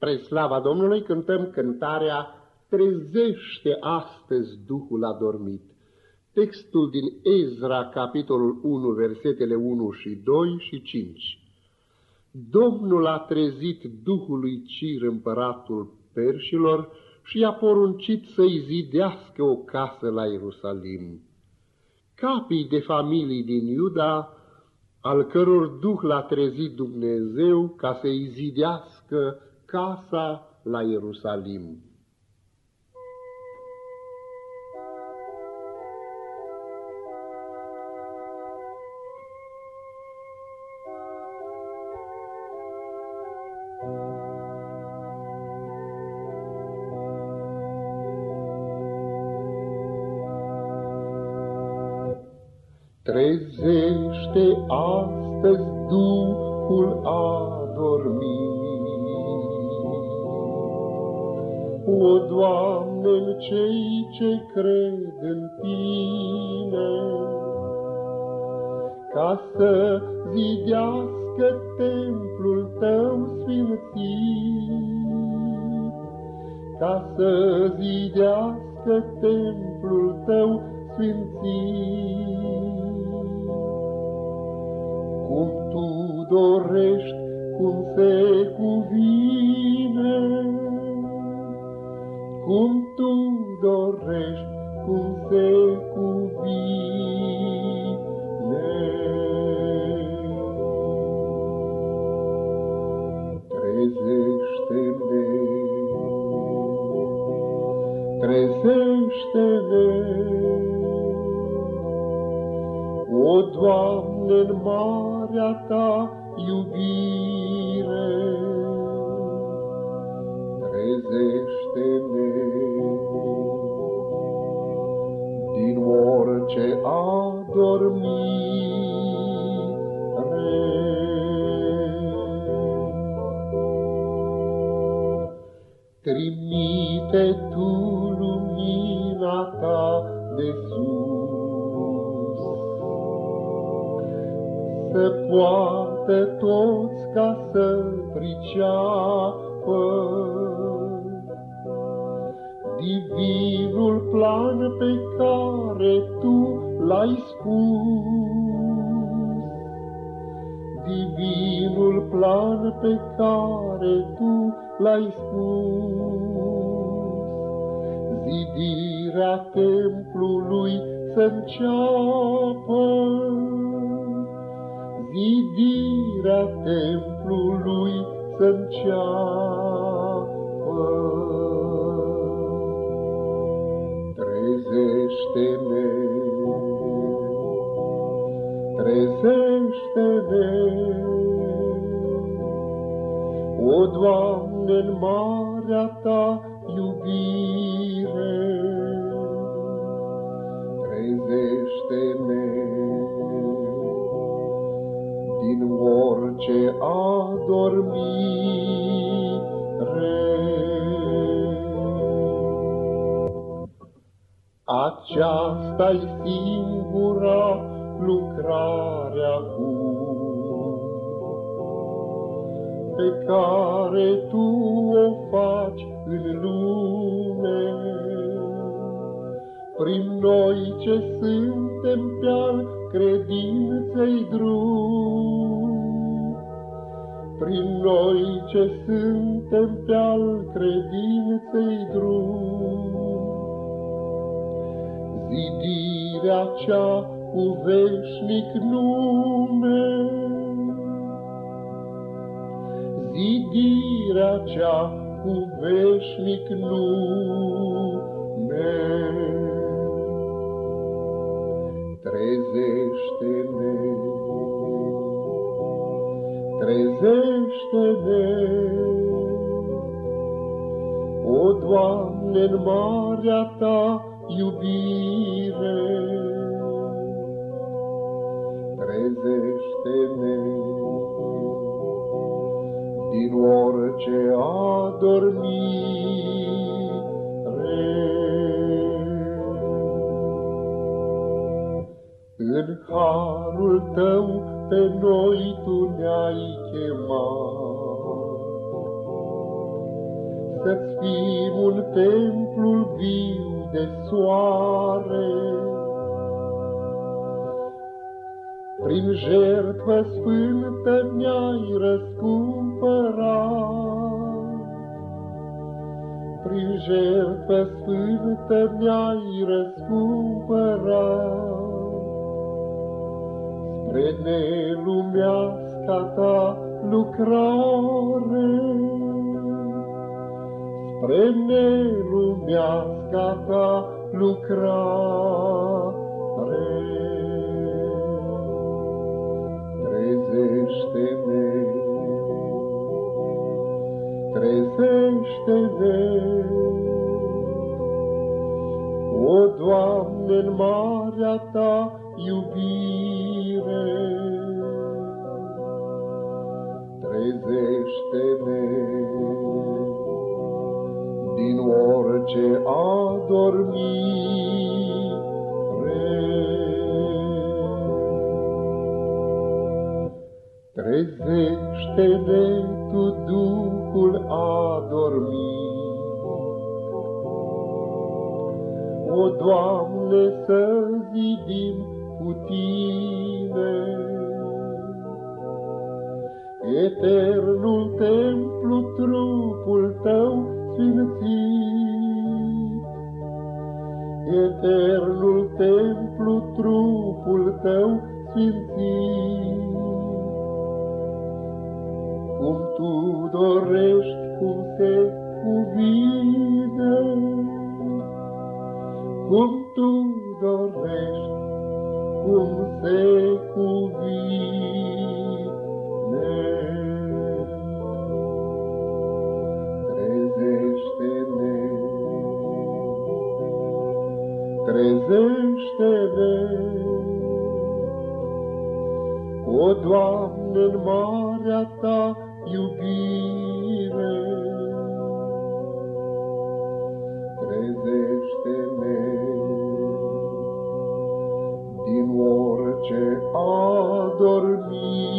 Spre slava Domnului cântăm cântarea Trezește astăzi Duhul adormit. Textul din Ezra, capitolul 1, versetele 1 și 2 și 5. Domnul a trezit Duhului Cir împăratul perșilor și i-a poruncit să-i zidească o casă la Ierusalim. Capii de familii din Iuda, al căror Duh l-a trezit Dumnezeu ca să-i zidească casa la Ierusalim. Trezește astăzi Duhul adormit, O, Doamne, în cei ce cred în Tine, ca să zidească templul Tău sfințit, ca să zidească templul Tău sfințit. Cum Tu dorești, cum se cuvine, cum tu dorești, cum se cuvine. Trezește-ne, trezește-ne, O, Doamne, în marea Ta iubire, trezește-ne din orice adormire. Trimite Tu lumina Ta de sus, să poată toți ca să priceapă divinul plan pe care Tu l-ai spus. Divinul plan pe care Tu l-ai spus. Zidirea templului să-nceapă, Zidirea templului să-nceapă. Trezește-ne, trezește-ne, O, Doamne, în marea Ta iubire, trezește-ne din orice adormire. Aceasta-i singura lucrare acum, pe care Tu o faci în lume. Prin noi ce suntem pe-al credinței drum, prin noi ce suntem pe-al credinței drum, zidirea cea cu veșnic nume. Zidirea cea cu veșnic nume. Trezește-ne, trezește-ne, O, Doamne, în marea Ta iubire. Trezește-ne din orice adormire. În harul Tău pe noi Tu ne-ai chemat, Să-ți fim un templu viu de soare. Prin jertfă sfântă mi-ai răscumpărat, prin jertfă sfântă mi-ai răscumpărat. Spre nelumeasca ta lucrare, Spre nelumeasca ta lucrare. Trezește-ne, trezește-ne, O, Doamne, în marea Ta iubire. Trezește-ne din orice adormire. Trezește-ne Tu, Duhul adormit, O, Doamne, să zidim cu Tine. Eternul templu, trupul Tău sfințit. Eternul templu, trupul Tău sfințit. Cum Tu dorești, cum se cuvine, cum Tu dorești, cum se cuvine. Trezește-ne, O, Doamne, în marea Ta iubire. Trezește-ne din orice a dormit.